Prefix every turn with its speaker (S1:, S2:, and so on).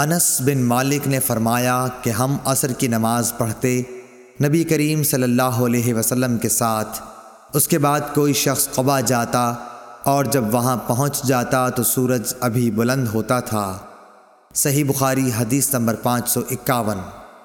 S1: انس بن مالک نے فرمایا کہ ہم عصر کی نماز پڑھتے نبی کریم صلی اللہ علیہ وسلم کے ساتھ، اس کے بعد کوئی شخص قبا جاتا اور جب وہاں پہنچ جاتا تو سورج ابھی بلند ہوتا تھا۔ صحیح بخاری حدیث نمبر پانچ سو اکاون۔